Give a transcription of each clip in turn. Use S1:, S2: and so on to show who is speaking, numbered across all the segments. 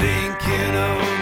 S1: thinking of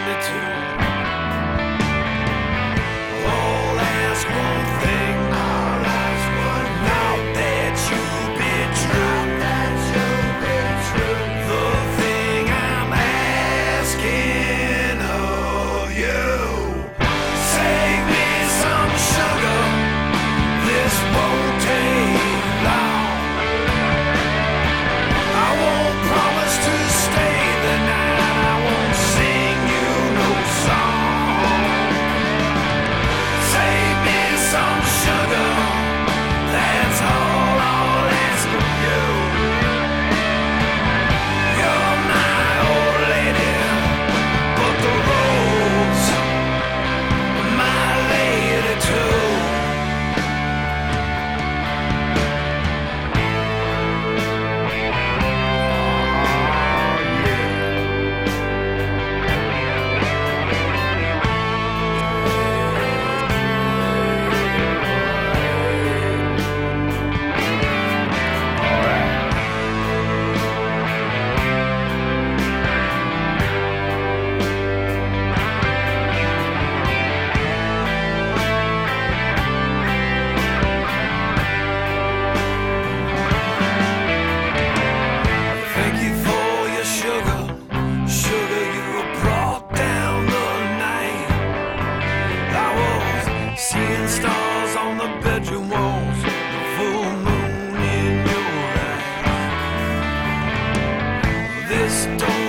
S1: story.